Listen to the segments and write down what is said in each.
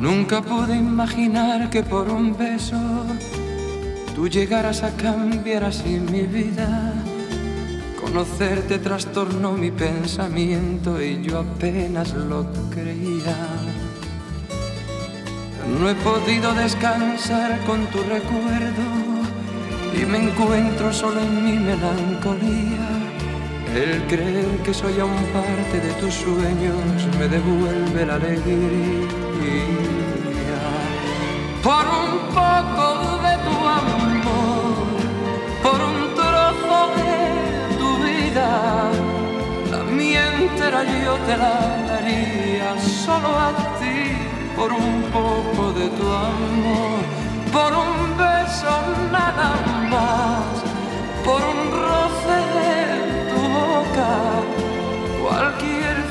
Nunca pude imaginar que por un beso tú llegaras a cambiar así mi vida. Conocerte trastornó mi pensamiento y yo apenas lo creía. No he podido descansar con tu recuerdo y me encuentro solo en mi melancolía. El creer que soy aún parte de tus sueños me devuelve la alegría. Por un poco de tu amor, por un trozo de tu vida, la mía entera yo te la daría solo a ti, por un poco de tu amor, por un beso nada más,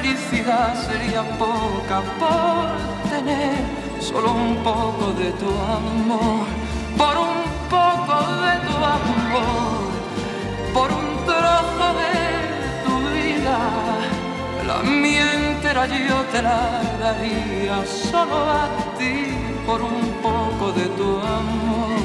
felicidad sería poca por tener solo un poco de tu amor, por un poco de tu amor, por un trozo de tu vida. La mía entera yo te la daría solo a ti por un poco de tu amor,